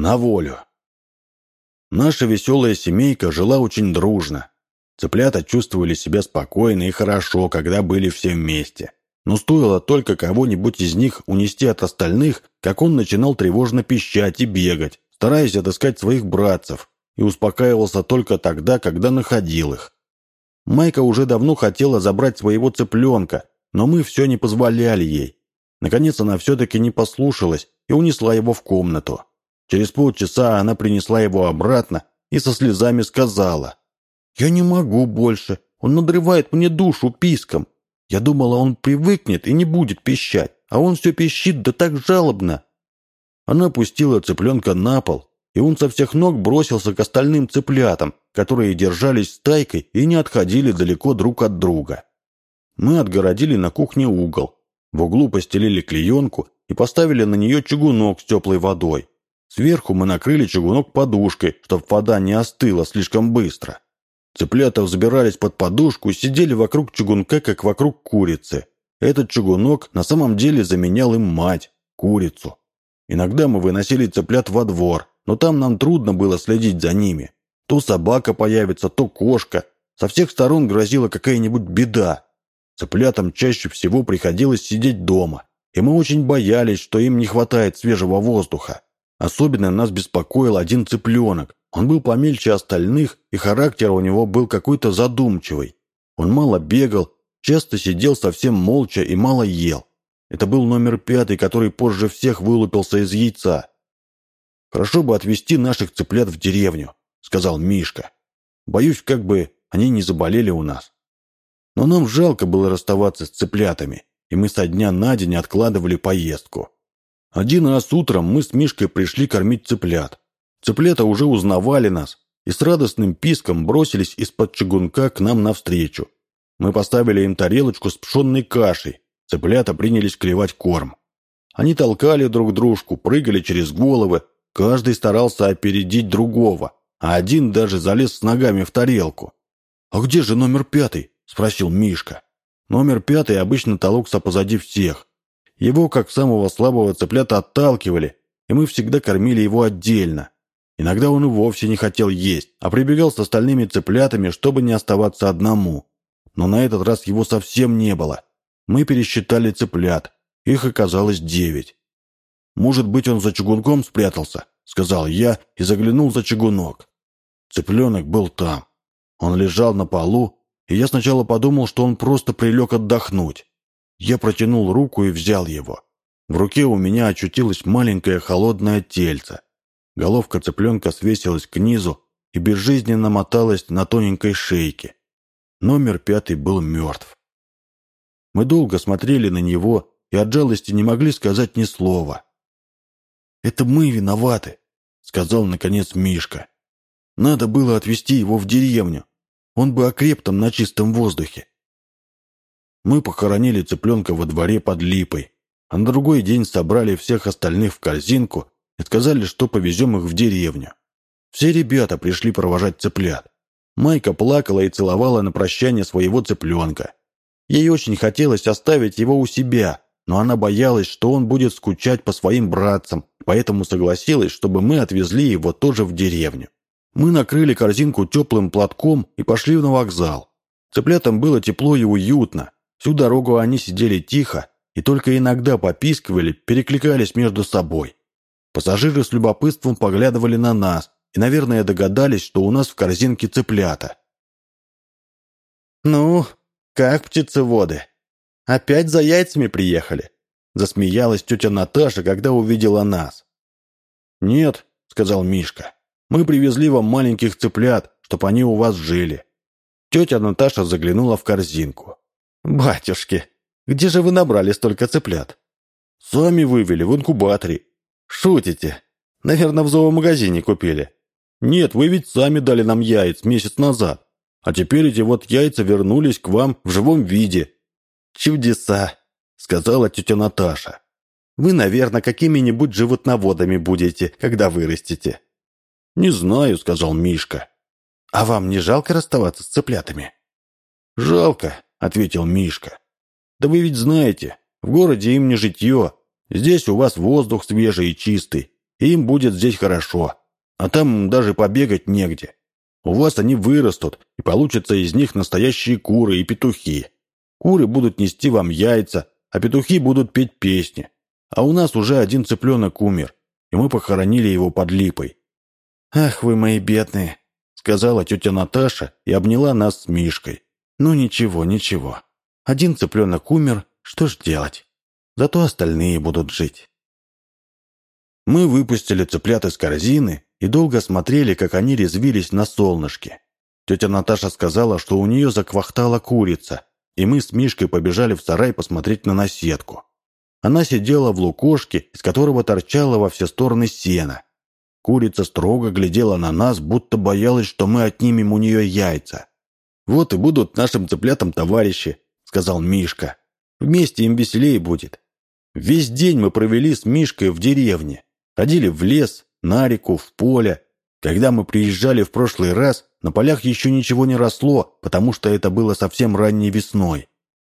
На волю. Наша веселая семейка жила очень дружно. Цыплята чувствовали себя спокойно и хорошо, когда были все вместе. Но стоило только кого-нибудь из них унести от остальных, как он начинал тревожно пищать и бегать, стараясь отыскать своих братцев, и успокаивался только тогда, когда находил их. Майка уже давно хотела забрать своего цыпленка, но мы все не позволяли ей. Наконец она все-таки не послушалась и унесла его в комнату. Через полчаса она принесла его обратно и со слезами сказала. «Я не могу больше. Он надрывает мне душу писком. Я думала, он привыкнет и не будет пищать, а он все пищит, да так жалобно». Она пустила цыпленка на пол, и он со всех ног бросился к остальным цыплятам, которые держались стайкой и не отходили далеко друг от друга. Мы отгородили на кухне угол, в углу постелили клеенку и поставили на нее чугунок с теплой водой. Сверху мы накрыли чугунок подушкой, чтобы вода не остыла слишком быстро. Цыплята взбирались под подушку и сидели вокруг чугунка, как вокруг курицы. Этот чугунок на самом деле заменял им мать, курицу. Иногда мы выносили цыплят во двор, но там нам трудно было следить за ними. То собака появится, то кошка. Со всех сторон грозила какая-нибудь беда. Цыплятам чаще всего приходилось сидеть дома, и мы очень боялись, что им не хватает свежего воздуха. Особенно нас беспокоил один цыпленок. Он был помельче остальных, и характер у него был какой-то задумчивый. Он мало бегал, часто сидел совсем молча и мало ел. Это был номер пятый, который позже всех вылупился из яйца. «Хорошо бы отвезти наших цыплят в деревню», — сказал Мишка. «Боюсь, как бы они не заболели у нас». Но нам жалко было расставаться с цыплятами, и мы со дня на день откладывали поездку. Один раз утром мы с Мишкой пришли кормить цыплят. Цыплята уже узнавали нас и с радостным писком бросились из-под чугунка к нам навстречу. Мы поставили им тарелочку с пшенной кашей. Цыплята принялись клевать корм. Они толкали друг дружку, прыгали через головы. Каждый старался опередить другого, а один даже залез с ногами в тарелку. «А где же номер пятый?» – спросил Мишка. Номер пятый обычно толокся позади всех. Его, как самого слабого цыплята, отталкивали, и мы всегда кормили его отдельно. Иногда он и вовсе не хотел есть, а прибегал с остальными цыплятами, чтобы не оставаться одному. Но на этот раз его совсем не было. Мы пересчитали цыплят. Их оказалось девять. «Может быть, он за чугунком спрятался?» — сказал я и заглянул за чугунок. Цыпленок был там. Он лежал на полу, и я сначала подумал, что он просто прилег отдохнуть. Я протянул руку и взял его. В руке у меня очутилось маленькое холодное тельце. Головка цыпленка свесилась к низу и безжизненно моталась на тоненькой шейке. Номер пятый был мертв. Мы долго смотрели на него и от жалости не могли сказать ни слова. «Это мы виноваты», — сказал наконец Мишка. «Надо было отвезти его в деревню. Он бы окреп там на чистом воздухе. Мы похоронили цыпленка во дворе под липой, а на другой день собрали всех остальных в корзинку и сказали, что повезем их в деревню. Все ребята пришли провожать цыплят. Майка плакала и целовала на прощание своего цыпленка. Ей очень хотелось оставить его у себя, но она боялась, что он будет скучать по своим братцам, поэтому согласилась, чтобы мы отвезли его тоже в деревню. Мы накрыли корзинку теплым платком и пошли на вокзал. Цыплятам было тепло и уютно, Всю дорогу они сидели тихо и только иногда попискивали, перекликались между собой. Пассажиры с любопытством поглядывали на нас и, наверное, догадались, что у нас в корзинке цыплята. «Ну, как птицеводы? Опять за яйцами приехали?» Засмеялась тетя Наташа, когда увидела нас. «Нет», — сказал Мишка, — «мы привезли вам маленьких цыплят, чтобы они у вас жили». Тетя Наташа заглянула в корзинку. «Батюшки, где же вы набрали столько цыплят?» «Сами вывели, в инкубаторе». «Шутите? Наверное, в зоомагазине купили». «Нет, вы ведь сами дали нам яиц месяц назад. А теперь эти вот яйца вернулись к вам в живом виде». «Чудеса», — сказала тетя Наташа. «Вы, наверное, какими-нибудь животноводами будете, когда вырастете». «Не знаю», — сказал Мишка. «А вам не жалко расставаться с цыплятами?» «Жалко», — ответил Мишка. «Да вы ведь знаете, в городе им не житье. Здесь у вас воздух свежий и чистый. и им будет здесь хорошо. А там даже побегать негде. У вас они вырастут, и получатся из них настоящие куры и петухи. Куры будут нести вам яйца, а петухи будут петь песни. А у нас уже один цыпленок умер, и мы похоронили его под липой. «Ах вы мои бедные!» — сказала тетя Наташа и обняла нас с Мишкой. «Ну ничего, ничего. Один цыпленок умер, что ж делать? Зато остальные будут жить». Мы выпустили цыплят из корзины и долго смотрели, как они резвились на солнышке. Тетя Наташа сказала, что у нее заквахтала курица, и мы с Мишкой побежали в сарай посмотреть на наседку. Она сидела в лукошке, из которого торчало во все стороны сено. Курица строго глядела на нас, будто боялась, что мы отнимем у нее яйца. «Вот и будут нашим цыплятам товарищи», — сказал Мишка. «Вместе им веселее будет». Весь день мы провели с Мишкой в деревне. Ходили в лес, на реку, в поле. Когда мы приезжали в прошлый раз, на полях еще ничего не росло, потому что это было совсем ранней весной.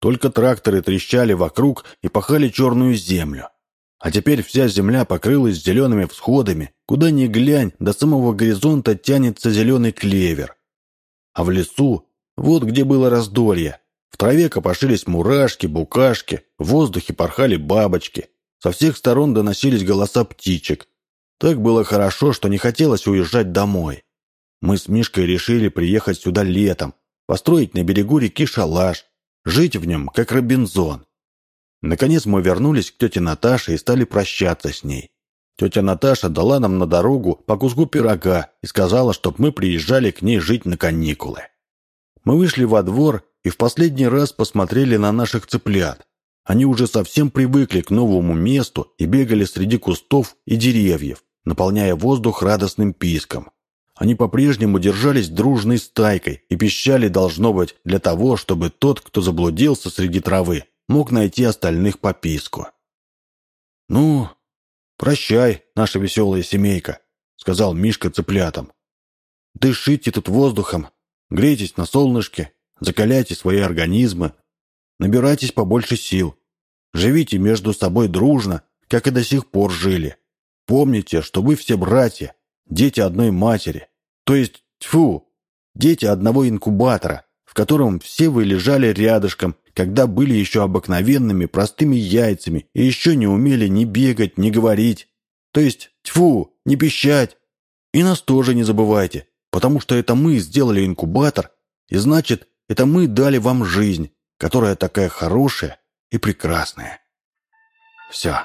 Только тракторы трещали вокруг и пахали черную землю. А теперь вся земля покрылась зелеными всходами. Куда ни глянь, до самого горизонта тянется зеленый клевер. А в лесу, вот где было раздолье, в траве копошились мурашки, букашки, в воздухе порхали бабочки. Со всех сторон доносились голоса птичек. Так было хорошо, что не хотелось уезжать домой. Мы с Мишкой решили приехать сюда летом, построить на берегу реки шалаш, жить в нем, как Робинзон. Наконец мы вернулись к тете Наташе и стали прощаться с ней. Тетя Наташа дала нам на дорогу по куску пирога и сказала, чтоб мы приезжали к ней жить на каникулы. Мы вышли во двор и в последний раз посмотрели на наших цыплят. Они уже совсем привыкли к новому месту и бегали среди кустов и деревьев, наполняя воздух радостным писком. Они по-прежнему держались дружной стайкой и пищали, должно быть, для того, чтобы тот, кто заблудился среди травы, мог найти остальных по писку. «Ну, прощай, наша веселая семейка», — сказал Мишка цыплятам. «Дышите тут воздухом, грейтесь на солнышке, закаляйте свои организмы, набирайтесь побольше сил, живите между собой дружно, как и до сих пор жили. Помните, что вы все братья, дети одной матери, то есть, тьфу, дети одного инкубатора, в котором все вы лежали рядышком, когда были еще обыкновенными простыми яйцами и еще не умели ни бегать, ни говорить. То есть, тьфу, не пищать. И нас тоже не забывайте, потому что это мы сделали инкубатор, и значит, это мы дали вам жизнь, которая такая хорошая и прекрасная. Все.